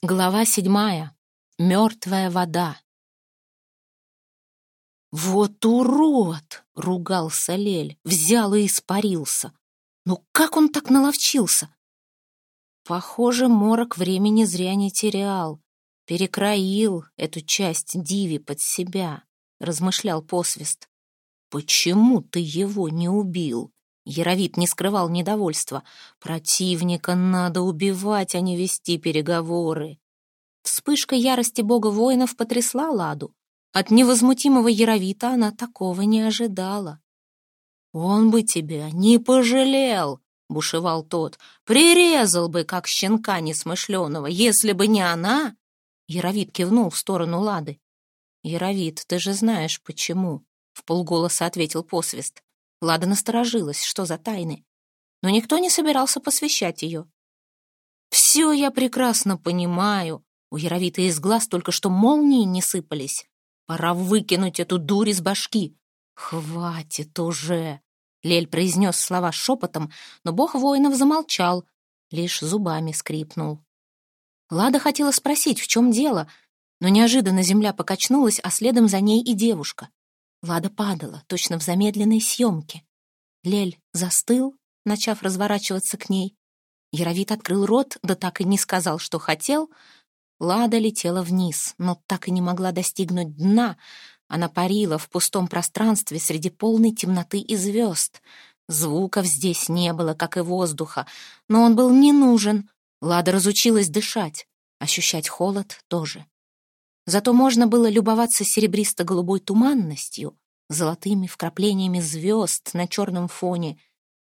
Глава седьмая. Мертвая вода. «Вот урод!» — ругался Лель, взял и испарился. «Ну как он так наловчился?» Похоже, Морок времени зря не терял. Перекроил эту часть Диви под себя, размышлял посвист. «Почему ты его не убил?» Яровит не скрывал недовольства. Противника надо убивать, а не вести переговоры. Вспышка ярости бога воинов потрясла Ладу. От невозмутимого Яровита она такого не ожидала. «Он бы тебя не пожалел!» — бушевал тот. «Прирезал бы, как щенка несмышленого, если бы не она!» Яровит кивнул в сторону Лады. «Яровит, ты же знаешь, почему!» — в полголоса ответил посвист. Лада насторожилась, что за тайны. Но никто не собирался посвящать ее. «Все я прекрасно понимаю». У Яровита из глаз только что молнии не сыпались. Пора выкинуть эту дурь из башки. «Хватит уже!» Лель произнес слова шепотом, но бог воинов замолчал, лишь зубами скрипнул. Лада хотела спросить, в чем дело, но неожиданно земля покачнулась, а следом за ней и девушка. Лада падала, точно в замедленной съемке. Лель застыл, начав разворачиваться к ней. Яровит открыл рот, да так и не сказал, что хотел. Лада летела вниз, но так и не могла достигнуть дна. Она парила в пустом пространстве среди полной темноты и звезд. Звуков здесь не было, как и воздуха, но он был не нужен. Лада разучилась дышать, ощущать холод тоже. Зато можно было любоваться серебристо-голубой туманностью, золотыми вкраплениями звезд на черном фоне,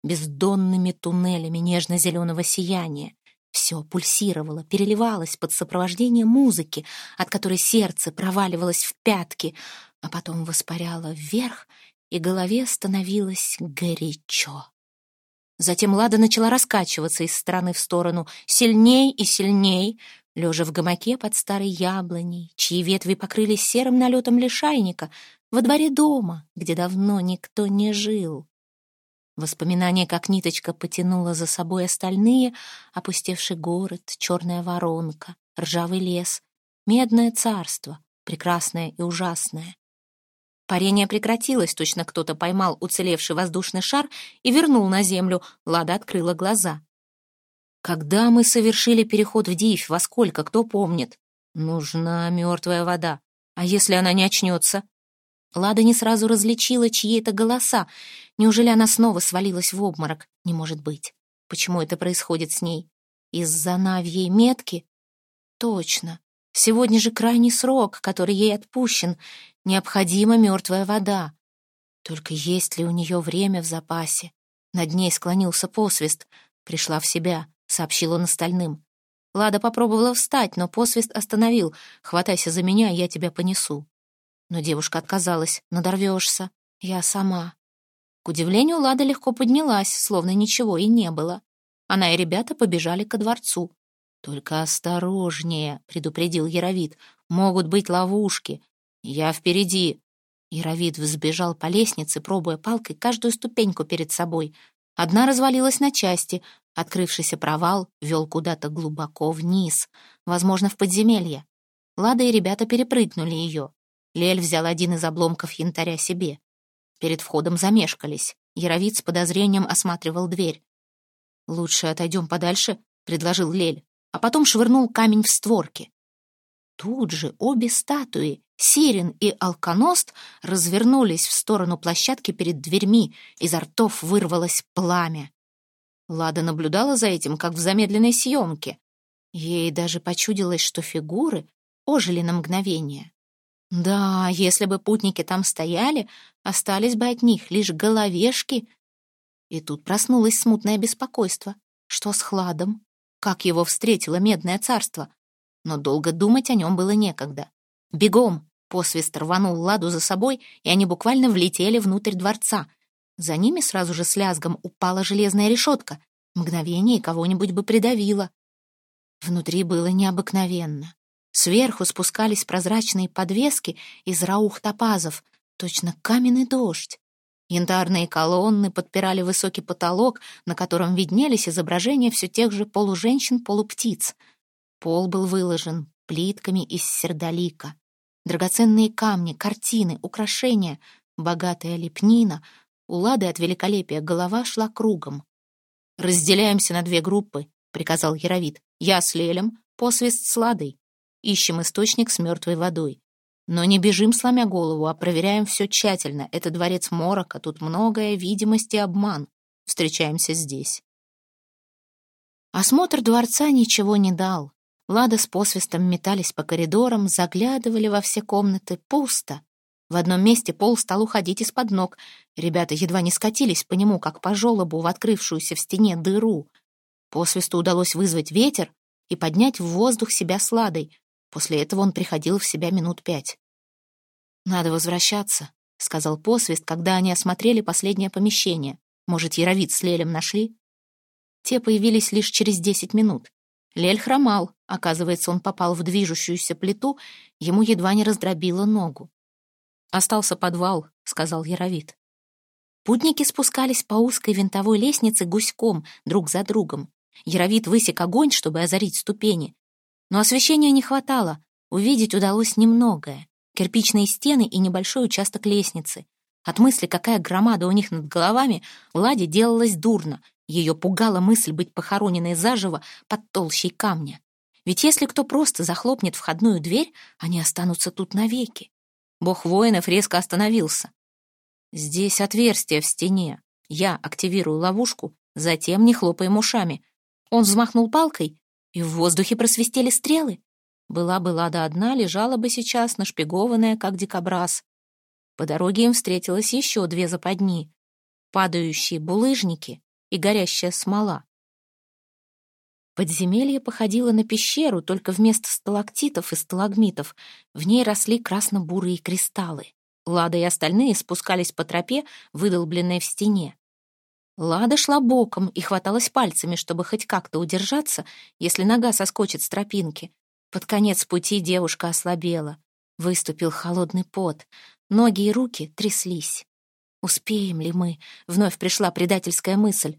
бездонными туннелями нежно-зеленого сияния. Все пульсировало, переливалось под сопровождение музыки, от которой сердце проваливалось в пятки, а потом воспаряло вверх, и голове становилось горячо. Затем Лада начала раскачиваться из стороны в сторону, сильней и сильней, лежа в гамаке под старой яблоней, чьи ветви покрылись серым налетом лишайника, во дворе дома, где давно никто не жил. Воспоминание, как ниточка потянула за собой остальные, опустевший город, черная воронка, ржавый лес, медное царство, прекрасное и ужасное. Парение прекратилось, точно кто-то поймал уцелевший воздушный шар и вернул на землю. Лада открыла глаза. Когда мы совершили переход в Дивь, во сколько, кто помнит? Нужна мертвая вода. А если она не очнется? Лада не сразу различила чьи это голоса. Неужели она снова свалилась в обморок? Не может быть. Почему это происходит с ней? Из-за навьей метки? Точно. Сегодня же крайний срок, который ей отпущен. Необходима мертвая вода. Только есть ли у нее время в запасе? Над ней склонился посвист. Пришла в себя сообщил он остальным. Лада попробовала встать, но посвист остановил. «Хватайся за меня, я тебя понесу». Но девушка отказалась. «Надорвешься. Я сама». К удивлению, Лада легко поднялась, словно ничего и не было. Она и ребята побежали ко дворцу. «Только осторожнее», — предупредил Яровит. «Могут быть ловушки. Я впереди». Яровит взбежал по лестнице, пробуя палкой каждую ступеньку перед собой. Одна развалилась на части, открывшийся провал вел куда-то глубоко вниз, возможно, в подземелье. Лада и ребята перепрыгнули ее. Лель взял один из обломков янтаря себе. Перед входом замешкались. Яровид с подозрением осматривал дверь. «Лучше отойдем подальше», — предложил Лель, а потом швырнул камень в створки. Тут же обе статуи, Сирин и Алконост развернулись в сторону площадки перед дверьми, изо ртов вырвалось пламя. Лада наблюдала за этим, как в замедленной съемке. Ей даже почудилось, что фигуры ожили на мгновение. Да, если бы путники там стояли, остались бы от них лишь головешки. И тут проснулось смутное беспокойство. Что с Хладом? Как его встретило Медное Царство? Но долго думать о нем было некогда. «Бегом!» Посвист рванул Ладу за собой, и они буквально влетели внутрь дворца. За ними сразу же с лязгом упала железная решетка. Мгновение кого-нибудь бы придавило. Внутри было необыкновенно. Сверху спускались прозрачные подвески из раух-топазов, точно каменный дождь. Янтарные колонны подпирали высокий потолок, на котором виднелись изображения все тех же полуженщин-полуптиц. Пол был выложен плитками из сердолика. Драгоценные камни, картины, украшения, богатая лепнина. У от великолепия голова шла кругом. «Разделяемся на две группы», — приказал Яровит. «Я с Лелем, посвист с Ладой. Ищем источник с мертвой водой. Но не бежим, сломя голову, а проверяем все тщательно. Это дворец Морока, тут многое, видимость и обман. Встречаемся здесь». Осмотр дворца ничего не дал. Лада с посвистом метались по коридорам, заглядывали во все комнаты. Пусто. В одном месте пол стал уходить из-под ног. Ребята едва не скатились по нему, как по желобу в открывшуюся в стене дыру. Посвисту удалось вызвать ветер и поднять в воздух себя с Ладой. После этого он приходил в себя минут пять. «Надо возвращаться», — сказал посвист, когда они осмотрели последнее помещение. «Может, Яровид с Лелем нашли?» Те появились лишь через десять минут. Лель хромал, оказывается, он попал в движущуюся плиту, ему едва не раздробило ногу. «Остался подвал», — сказал Яровит. Путники спускались по узкой винтовой лестнице гуськом, друг за другом. Яровит высек огонь, чтобы озарить ступени. Но освещения не хватало, увидеть удалось немногое. Кирпичные стены и небольшой участок лестницы. От мысли, какая громада у них над головами, Ладе делалось дурно, ее пугала мысль быть похороненной заживо под толщей камня. Ведь если кто просто захлопнет входную дверь, они останутся тут навеки. Бог воинов резко остановился. Здесь отверстие в стене. Я активирую ловушку, затем не хлопаем ушами. Он взмахнул палкой, и в воздухе просвистели стрелы. Была бы Лада одна, лежала бы сейчас, нашпигованная, как дикобраз. По дороге им встретилось еще две западни. Падающие булыжники и горящая смола. Подземелье походило на пещеру, только вместо сталактитов и сталагмитов в ней росли красно-бурые кристаллы. Лада и остальные спускались по тропе, выдолбленной в стене. Лада шла боком и хваталась пальцами, чтобы хоть как-то удержаться, если нога соскочит с тропинки. Под конец пути девушка ослабела. Выступил холодный пот. Ноги и руки тряслись. Успеем ли мы? Вновь пришла предательская мысль.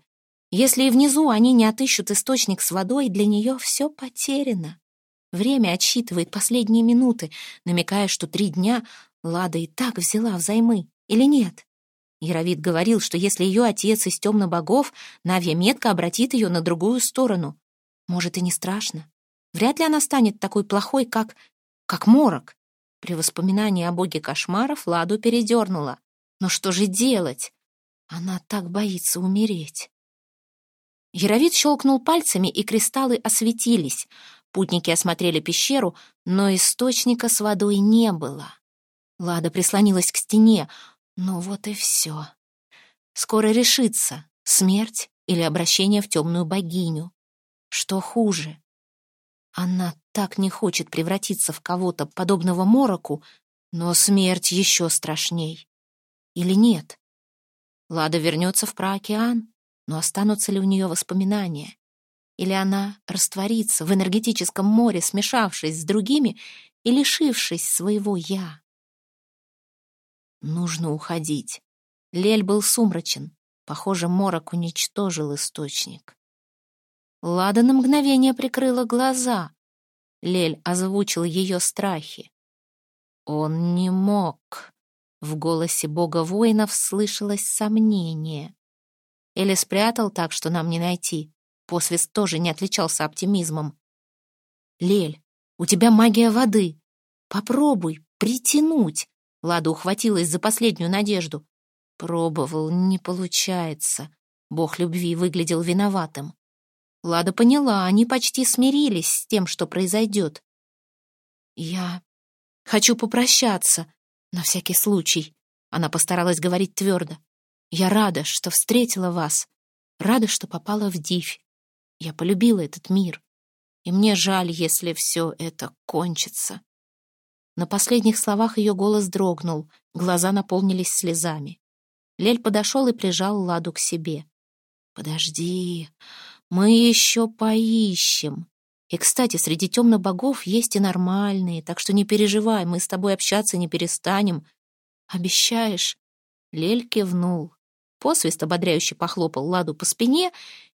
Если и внизу они не отыщут источник с водой, для нее все потеряно. Время отсчитывает последние минуты, намекая, что три дня Лада и так взяла взаймы. Или нет? Яровид говорил, что если ее отец из темно-богов, Навья метко обратит ее на другую сторону. Может, и не страшно. Вряд ли она станет такой плохой, как... как морок. При воспоминании о боге кошмаров Ладу передернула. Но что же делать? Она так боится умереть. Яровид щелкнул пальцами, и кристаллы осветились. Путники осмотрели пещеру, но источника с водой не было. Лада прислонилась к стене. Ну вот и все. Скоро решится, смерть или обращение в темную богиню. Что хуже? Она так не хочет превратиться в кого-то подобного мороку, но смерть еще страшней или нет? Лада вернется в праокеан, но останутся ли у нее воспоминания? Или она растворится в энергетическом море, смешавшись с другими и лишившись своего «я»? Нужно уходить. Лель был сумрачен. Похоже, морок уничтожил источник. Лада на мгновение прикрыла глаза. Лель озвучил ее страхи. Он не мог. В голосе бога воинов слышалось сомнение. Или спрятал так, что нам не найти. Посвист тоже не отличался оптимизмом. «Лель, у тебя магия воды. Попробуй притянуть». Лада ухватилась за последнюю надежду. Пробовал, не получается. Бог любви выглядел виноватым. Лада поняла, они почти смирились с тем, что произойдет. «Я хочу попрощаться», на всякий случай. Она постаралась говорить твердо. Я рада, что встретила вас. Рада, что попала в Дивь. Я полюбила этот мир. И мне жаль, если все это кончится. На последних словах ее голос дрогнул, глаза наполнились слезами. Лель подошел и прижал Ладу к себе. «Подожди, мы еще поищем. И, кстати, среди темных богов есть и нормальные, так что не переживай, мы с тобой общаться не перестанем. Обещаешь?» Лель кивнул. Посвист ободряюще похлопал Ладу по спине,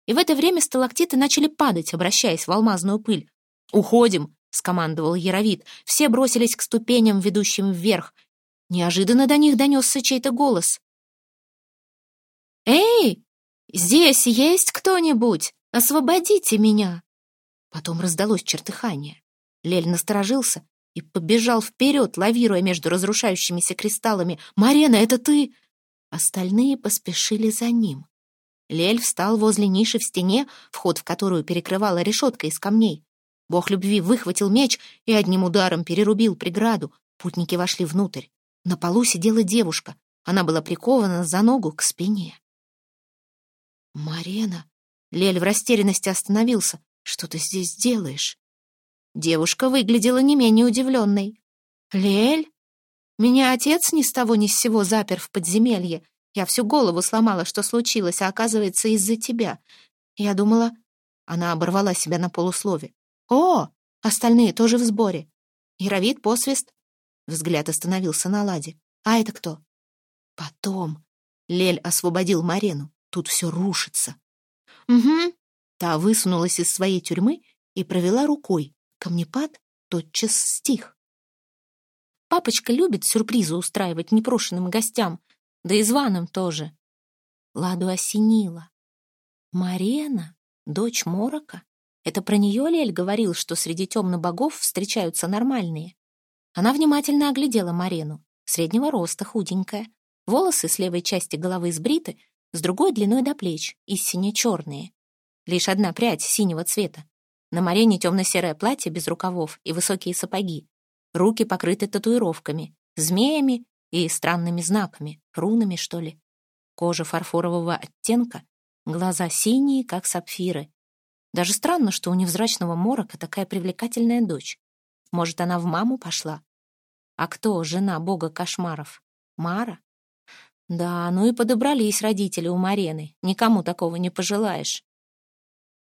и в это время сталактиты начали падать, обращаясь в алмазную пыль. «Уходим!» — скомандовал Яровит. Все бросились к ступеням, ведущим вверх. Неожиданно до них донесся чей-то голос. «Эй, здесь есть кто-нибудь? Освободите меня!» Потом раздалось чертыхание. Лель насторожился и побежал вперед, лавируя между разрушающимися кристаллами. «Марена, это ты?» Остальные поспешили за ним. Лель встал возле ниши в стене, вход в которую перекрывала решетка из камней. Бог любви выхватил меч и одним ударом перерубил преграду. Путники вошли внутрь. На полу сидела девушка. Она была прикована за ногу к спине. «Марена!» Лель в растерянности остановился. «Что ты здесь делаешь?» Девушка выглядела не менее удивленной. «Лель? Меня отец ни с того ни с сего запер в подземелье. Я всю голову сломала, что случилось, а оказывается из-за тебя. Я думала...» Она оборвала себя на полуслове. «О, остальные тоже в сборе. Яровит, посвист». Взгляд остановился на Ладе. «А это кто?» «Потом». Лель освободил Марену. Тут все рушится. «Угу». Та высунулась из своей тюрьмы и провела рукой. Камнепад тотчас стих. Папочка любит сюрпризы устраивать непрошенным гостям, да и званым тоже. Ладу осенила. Марена, дочь Морока? Это про нее Лель говорил, что среди темно-богов встречаются нормальные. Она внимательно оглядела Марену, среднего роста, худенькая. Волосы с левой части головы сбриты, с другой длиной до плеч, и сине-черные. Лишь одна прядь синего цвета. На Марене темно-серое платье без рукавов и высокие сапоги. Руки покрыты татуировками, змеями и странными знаками, рунами, что ли. Кожа фарфорового оттенка, глаза синие, как сапфиры. Даже странно, что у невзрачного морока такая привлекательная дочь. Может, она в маму пошла? А кто жена бога кошмаров? Мара? Да, ну и подобрались родители у Марены. Никому такого не пожелаешь.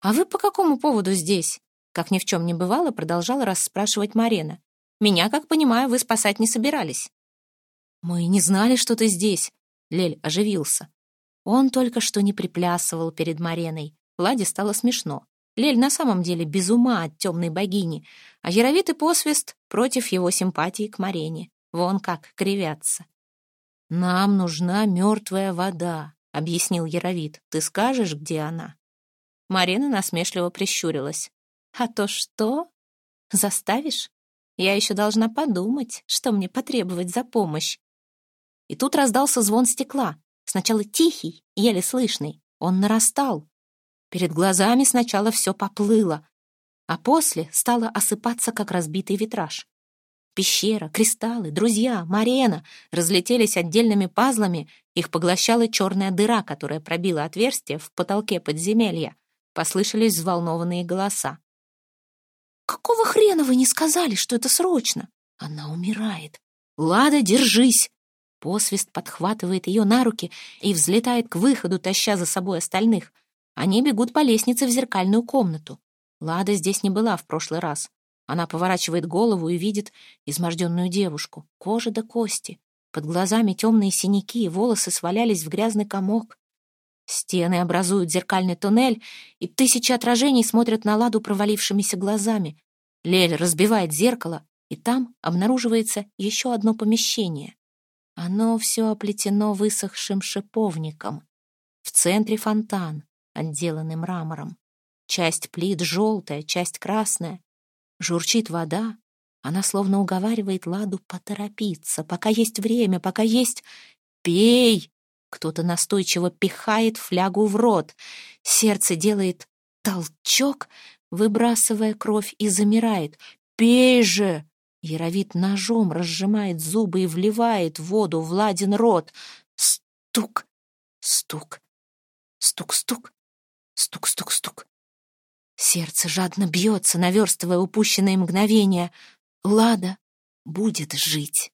«А вы по какому поводу здесь?» Как ни в чем не бывало, продолжала расспрашивать Марена. «Меня, как понимаю, вы спасать не собирались». «Мы не знали, что ты здесь», — Лель оживился. Он только что не приплясывал перед Мареной. Ладе стало смешно. Лель на самом деле без ума от темной богини, а яровитый посвист против его симпатии к Марене. Вон как кривятся. «Нам нужна мертвая вода», — объяснил Яровит. «Ты скажешь, где она?» Марина насмешливо прищурилась. «А то что? Заставишь? Я еще должна подумать, что мне потребовать за помощь». И тут раздался звон стекла. Сначала тихий, еле слышный. Он нарастал. Перед глазами сначала все поплыло, а после стало осыпаться, как разбитый витраж. Пещера, кристаллы, друзья, Марена разлетелись отдельными пазлами, их поглощала черная дыра, которая пробила отверстие в потолке подземелья. Послышались взволнованные голоса. «Какого хрена вы не сказали, что это срочно? Она умирает. Лада, держись!» Посвист подхватывает ее на руки и взлетает к выходу, таща за собой остальных. Они бегут по лестнице в зеркальную комнату. Лада здесь не была в прошлый раз. Она поворачивает голову и видит изможденную девушку. Кожа до кости. Под глазами темные синяки, волосы свалялись в грязный комок. Стены образуют зеркальный туннель, и тысячи отражений смотрят на ладу провалившимися глазами. Лель разбивает зеркало, и там обнаруживается еще одно помещение. Оно все оплетено высохшим шиповником. В центре фонтан, отделанный мрамором. Часть плит желтая, часть красная. Журчит вода. Она словно уговаривает Ладу поторопиться, пока есть время, пока есть... «Пей!» Кто-то настойчиво пихает флягу в рот. Сердце делает толчок, выбрасывая кровь, и замирает. «Пей же!» Яровит ножом разжимает зубы и вливает воду в Ладин рот. Стук, стук, стук-стук, стук-стук-стук. Сердце жадно бьется, наверстывая упущенные мгновения. Лада будет жить.